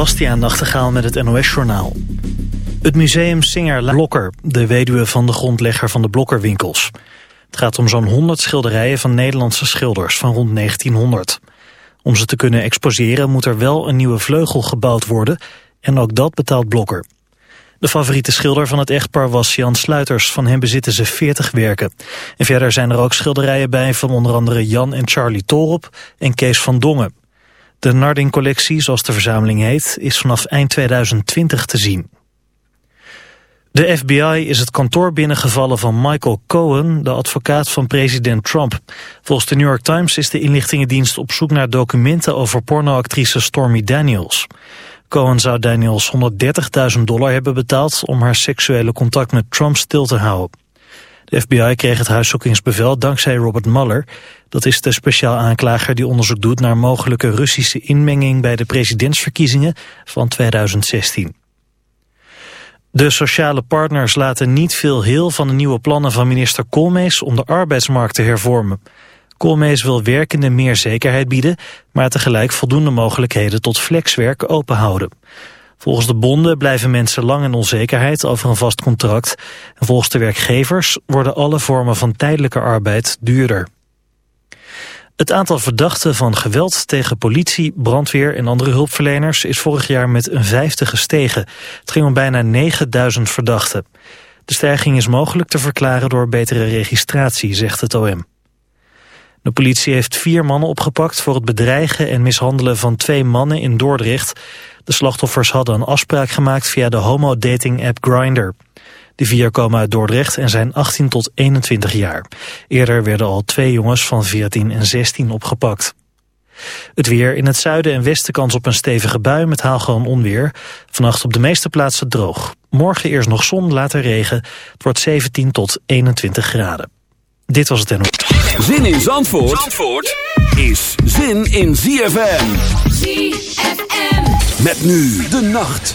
Bastiaan Nachtegaal met het NOS-journaal. Het museum Singer Blokker, de weduwe van de grondlegger van de Blokkerwinkels. Het gaat om zo'n 100 schilderijen van Nederlandse schilders van rond 1900. Om ze te kunnen exposeren moet er wel een nieuwe vleugel gebouwd worden... en ook dat betaalt Blokker. De favoriete schilder van het echtpaar was Jan Sluiters. Van hem bezitten ze 40 werken. En verder zijn er ook schilderijen bij van onder andere Jan en Charlie Torop en Kees van Dongen. De Narding-collectie, zoals de verzameling heet, is vanaf eind 2020 te zien. De FBI is het kantoor binnengevallen van Michael Cohen, de advocaat van president Trump. Volgens de New York Times is de inlichtingendienst op zoek naar documenten over pornoactrice Stormy Daniels. Cohen zou Daniels 130.000 dollar hebben betaald om haar seksuele contact met Trump stil te houden. De FBI kreeg het huiszoekingsbevel dankzij Robert Mueller. Dat is de speciaal aanklager die onderzoek doet naar mogelijke Russische inmenging bij de presidentsverkiezingen van 2016. De sociale partners laten niet veel heel van de nieuwe plannen van minister Koolmees om de arbeidsmarkt te hervormen. Koolmees wil werkenden meer zekerheid bieden, maar tegelijk voldoende mogelijkheden tot flexwerk openhouden. Volgens de bonden blijven mensen lang in onzekerheid over een vast contract. En volgens de werkgevers worden alle vormen van tijdelijke arbeid duurder. Het aantal verdachten van geweld tegen politie, brandweer en andere hulpverleners is vorig jaar met een vijfde gestegen. Het ging om bijna 9000 verdachten. De stijging is mogelijk te verklaren door betere registratie, zegt het OM. De politie heeft vier mannen opgepakt voor het bedreigen en mishandelen van twee mannen in Dordrecht. De slachtoffers hadden een afspraak gemaakt via de homo-dating-app Grindr. De vier komen uit Dordrecht en zijn 18 tot 21 jaar. Eerder werden al twee jongens van 14 en 16 opgepakt. Het weer in het zuiden en westen kans op een stevige bui met hagel en onweer. Vannacht op de meeste plaatsen droog. Morgen eerst nog zon, later regen. Het wordt 17 tot 21 graden. Dit was het NO. Zin in Zandvoort, Zandvoort is zin in ZFM. ZFM. Met nu de nacht.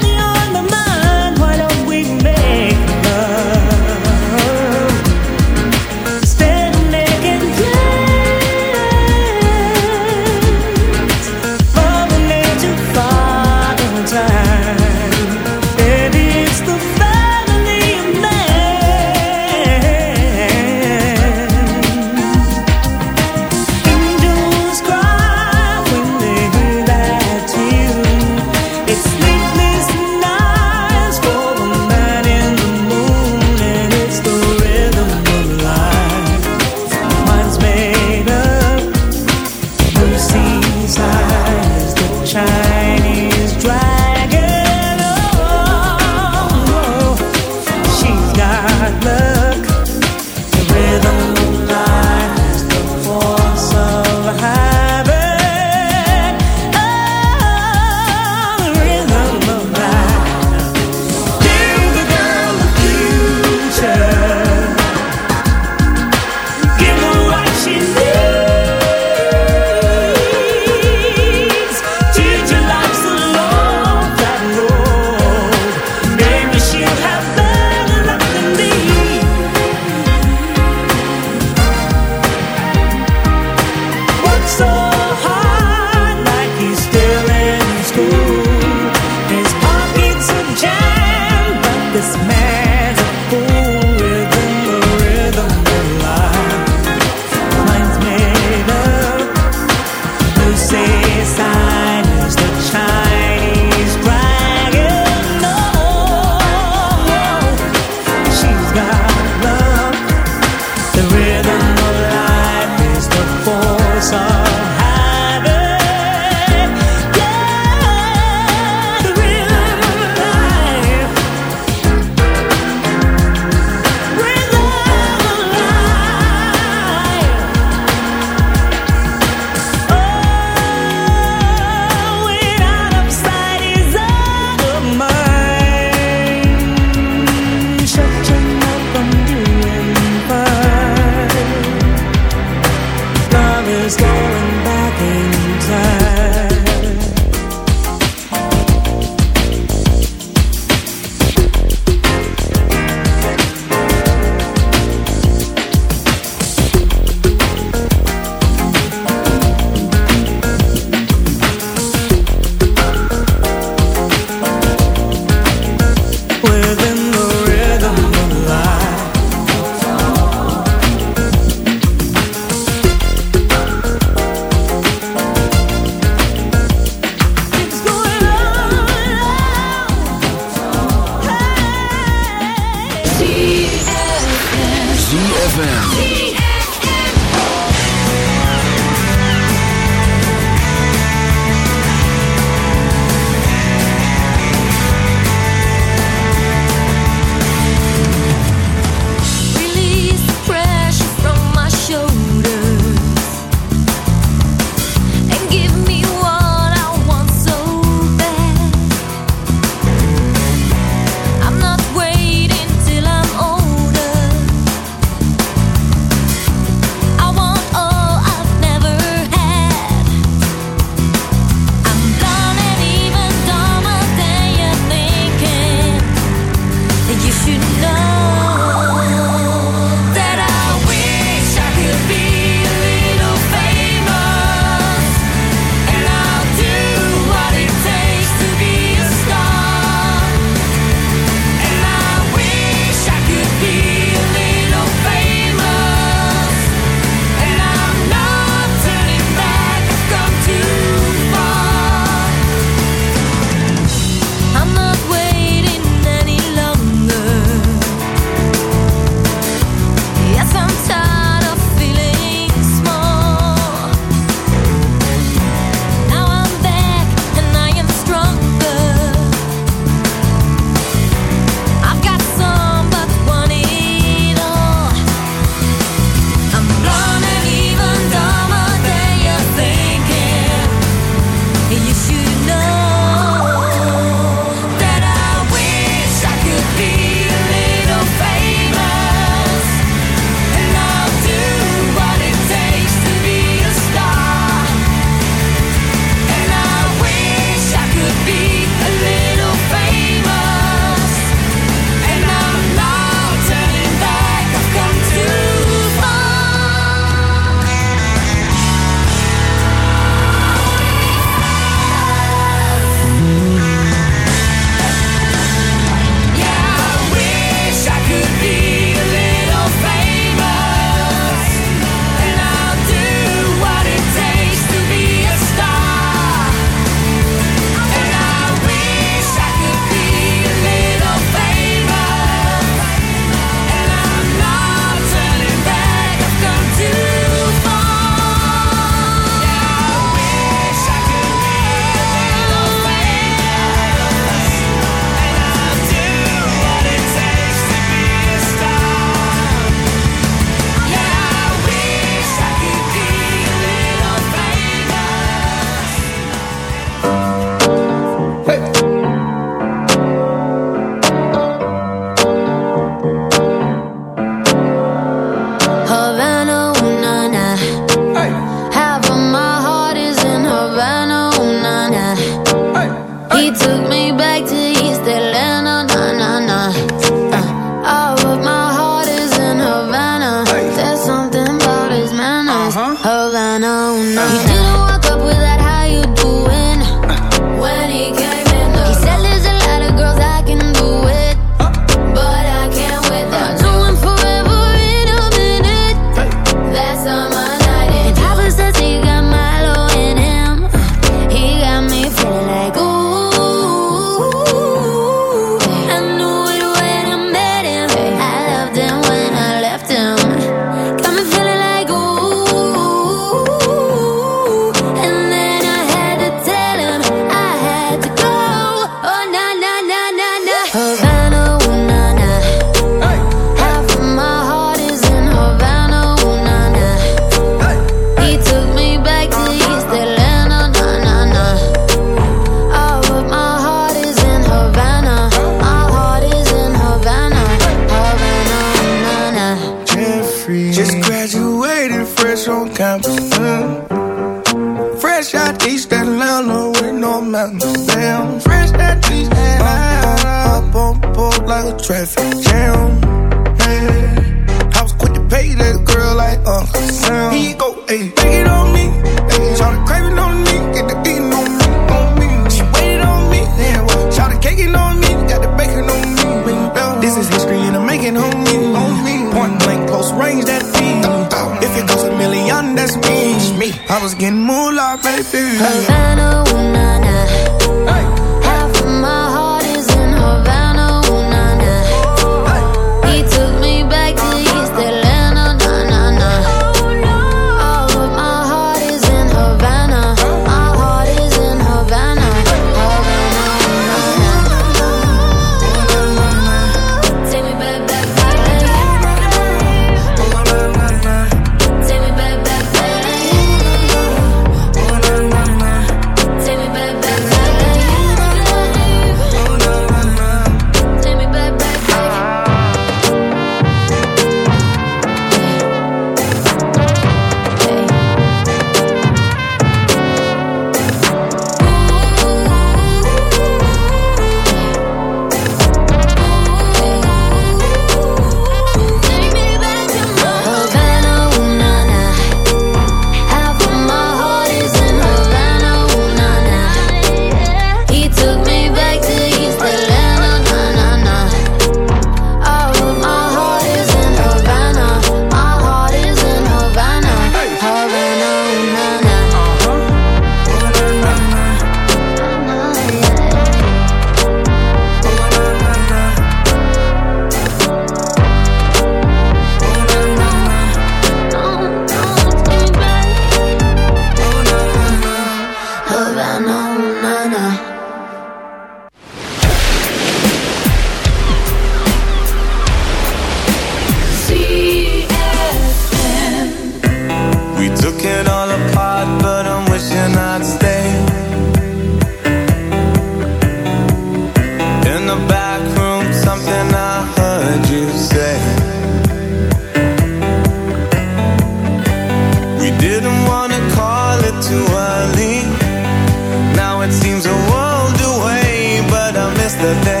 the day.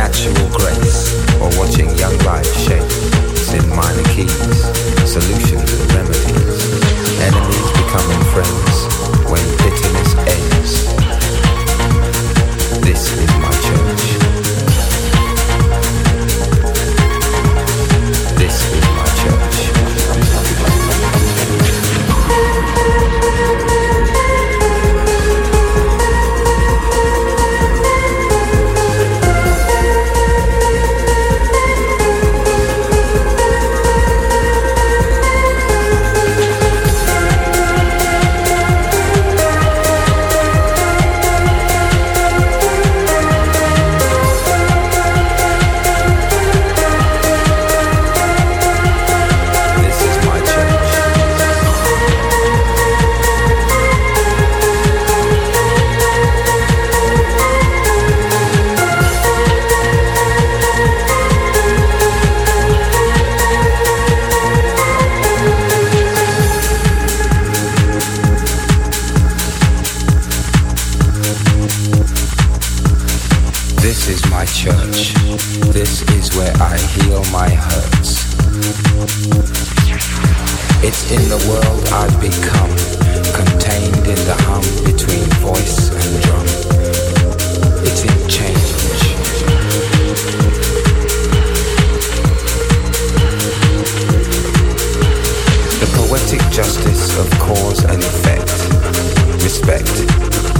natural.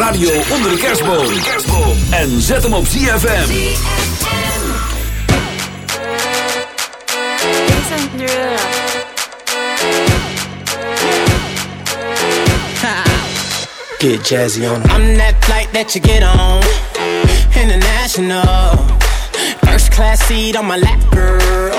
Radio onder de kerstboom. En zet hem op ZFM. Get jazzy on. I'm that flight that you get on. International. First class seat on my lap, girl.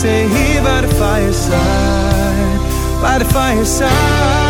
say by the fireside, by the fireside.